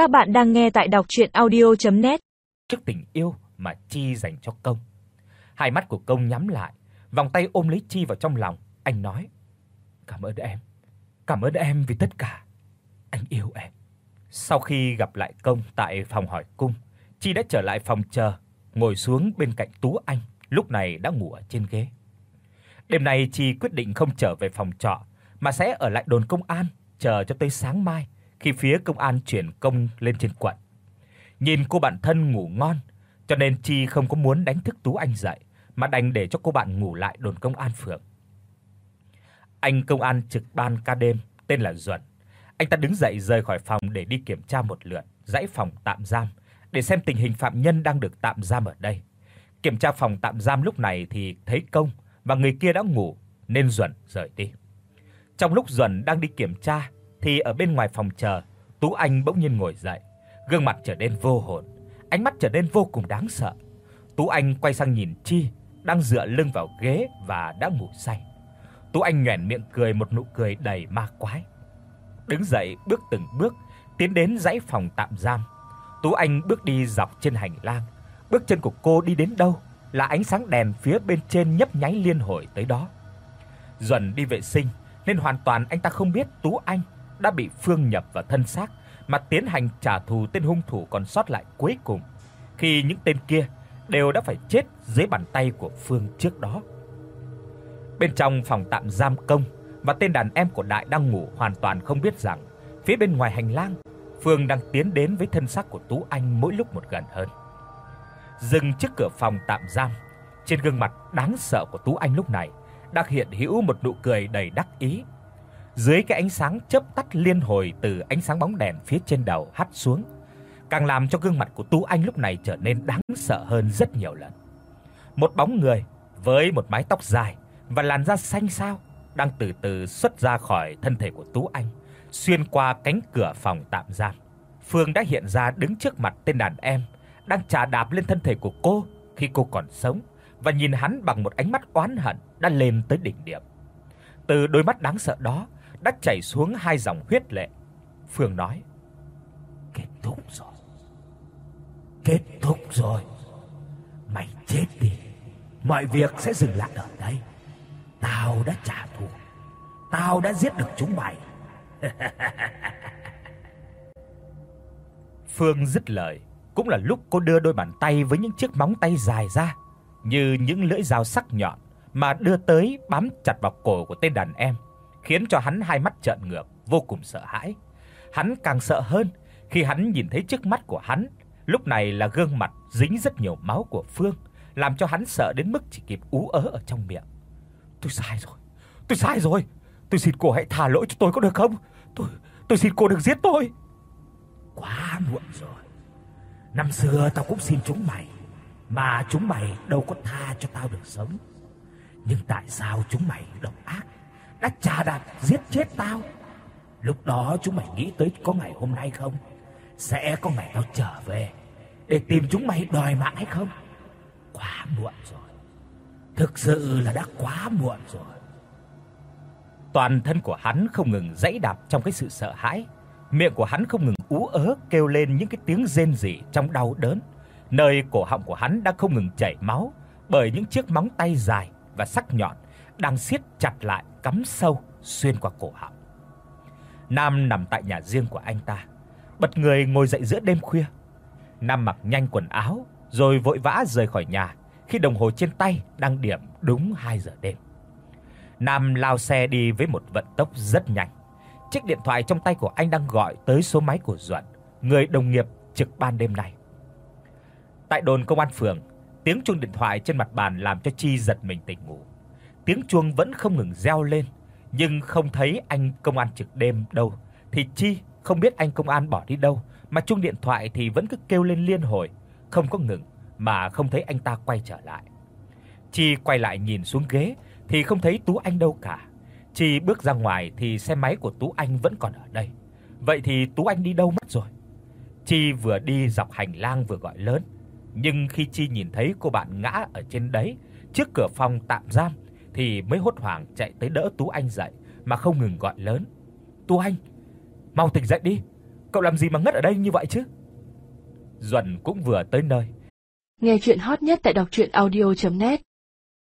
Các bạn đang nghe tại đọc audio net Trước tình yêu mà Chi dành cho Công. Hai mắt của Công nhắm lại, vòng tay ôm lấy Chi vào trong lòng, anh nói: "Cảm ơn em. Cảm ơn em vì tất cả. Anh yêu em." Sau khi gặp lại Công tại phòng hỏi cung, Chi đã trở lại phòng chờ, ngồi xuống bên cạnh Tú Anh, lúc này đã ngủ ở trên ghế. Đêm nay Chi quyết định không trở về phòng trọ mà sẽ ở lại đồn công an chờ cho tới sáng mai khi phía công an chuyển công lên trên quận. Nhìn cô bạn thân ngủ ngon, cho nên Chi không có muốn đánh thức Tú Anh dậy, mà đành để cho cô bạn ngủ lại đồn công an phường. Anh công an trực ban ca đêm tên là Duẩn. Anh ta đứng dậy rời khỏi phòng để đi kiểm tra một lượt dãy phòng tạm giam để xem tình hình phạm nhân đang được tạm giam ở đây. Kiểm tra phòng tạm giam lúc này thì thấy công và người kia đã ngủ nên Duẩn rời đi. Trong lúc Duẩn đang đi kiểm tra thì ở bên ngoài phòng chờ, Tú Anh bỗng nhiên ngồi dậy, gương mặt trở nên vô hồn, ánh mắt trở nên vô cùng đáng sợ. Tú Anh quay sang nhìn Chi, đang dựa lưng vào ghế và đã ngủ say. Tú Anh nhoẻn miệng cười một nụ cười đầy ma quái. Đứng dậy bước từng bước tiến đến dãy phòng tạm giam. Tú Anh bước đi dọc trên hành lang, bước chân của cô đi đến đâu là ánh sáng đèn phía bên trên nhấp nháy liên hồi tới đó. Duẩn đi vệ sinh nên hoàn toàn anh ta không biết Tú Anh đã bị Phương nhập vào thân xác mà tiến hành trả thù tên hung thủ còn sót lại cuối cùng, khi những tên kia đều đã phải chết dưới bàn tay của Phương trước đó. Bên trong phòng tạm giam công và tên đàn em của Đại đang ngủ hoàn toàn không biết rằng phía bên ngoài hành lang, Phương đang tiến đến với thân xác của Tú Anh mỗi lúc một gần hơn. Dừng trước cửa phòng tạm giam, trên gương mặt đáng sợ của Tú Anh lúc này đã hiện hữu một nụ cười đầy đắc ý. Dưới cái ánh sáng chớp tắt liên hồi từ ánh sáng bóng đèn phía trên đầu hắt xuống, càng làm cho gương mặt của Tú Anh lúc này trở nên đáng sợ hơn rất nhiều lần. Một bóng người với một mái tóc dài và làn da xanh xao đang từ từ xuất ra khỏi thân thể của Tú Anh, xuyên qua cánh cửa phòng tạm giam. Phương đã hiện ra đứng trước mặt tên đàn em đang chà đạp lên thân thể của cô khi cô còn sống và nhìn hắn bằng một ánh mắt oán hận đã lên tới đỉnh điểm. Từ đôi mắt đáng sợ đó đã chảy xuống hai dòng huyết lệ. Phương nói: "Kết thúc rồi. Kết thúc rồi. Mày chết đi. Mọi việc sẽ dừng lại ở đây. Tao đã trả thù. Tao đã giết được chúng mày." Phương dứt lời, cũng là lúc cô đưa đôi bàn tay với những chiếc móng tay dài ra, như những lưỡi dao sắc nhọn mà đưa tới bám chặt vào cổ của tên đàn em, khiến cho hắn hai mắt trợn ngược, vô cùng sợ hãi. Hắn càng sợ hơn khi hắn nhìn thấy trước mắt của hắn, lúc này là gương mặt dính rất nhiều máu của Phương, làm cho hắn sợ đến mức chỉ kịp ú ớ ở trong miệng. Tôi sai rồi. Tôi sai rồi. Tôi xin cô hãy tha lỗi cho tôi có được không? Tôi tôi xin cô đừng giết tôi. Quá muộn rồi. Năm xưa tao cũng xin chúng mày, mà chúng mày đâu có tha cho tao được sống. Nhưng tại sao chúng mày độc ác, đã trà đạp giết chết tao? Lúc đó chúng mày nghĩ tới có ngày hôm nay không? Sẽ có ngày tao trở về để tìm chúng mày đòi mạng hay không? Quá muộn rồi. Thực sự là đã quá muộn rồi. Toàn thân của hắn không ngừng giãy đạp trong cái sự sợ hãi, miệng của hắn không ngừng ú ớ kêu lên những cái tiếng rên rỉ trong đau đớn. Nơi cổ họng của hắn đã không ngừng chảy máu bởi những chiếc móng tay dài và sắc nhọn đang siết chặt lại cắm sâu xuyên qua cổ họng. Nam nằm tại nhà riêng của anh ta, bật người ngồi dậy giữa đêm khuya. Nam mặc nhanh quần áo rồi vội vã rời khỏi nhà khi đồng hồ trên tay đang điểm đúng 2 giờ đêm. Nam lao xe đi với một vận tốc rất nhanh. Chiếc điện thoại trong tay của anh đang gọi tới số máy của Duẩn, người đồng nghiệp trực ban đêm nay. Tại đồn công an phường, tiếng chuông điện thoại trên mặt bàn làm cho Chi giật mình tỉnh ngủ. Tiếng chuông vẫn không ngừng reo lên, nhưng không thấy anh công an trực đêm đâu, thì Chi không biết anh công an bỏ đi đâu, mà chuông điện thoại thì vẫn cứ kêu lên liên hồi, không có ngừng mà không thấy anh ta quay trở lại. Chi quay lại nhìn xuống ghế thì không thấy Tú Anh đâu cả. Chi bước ra ngoài thì xe máy của Tú Anh vẫn còn ở đây. Vậy thì Tú Anh đi đâu mất rồi? Chi vừa đi dọc hành lang vừa gọi lớn, nhưng khi Chi nhìn thấy cô bạn ngã ở trên đấy, trước cửa phòng tạm giam thì mới hốt hoảng chạy tới đỡ Tú Anh dậy mà không ngừng gọi lớn. "Tú Anh, mau tỉnh dậy đi. cậu làm gì mà ngất ở đây như vậy chứ? Duẩn cũng vừa tới nơi. Nghe chuyện hot nhất tại đọc audio net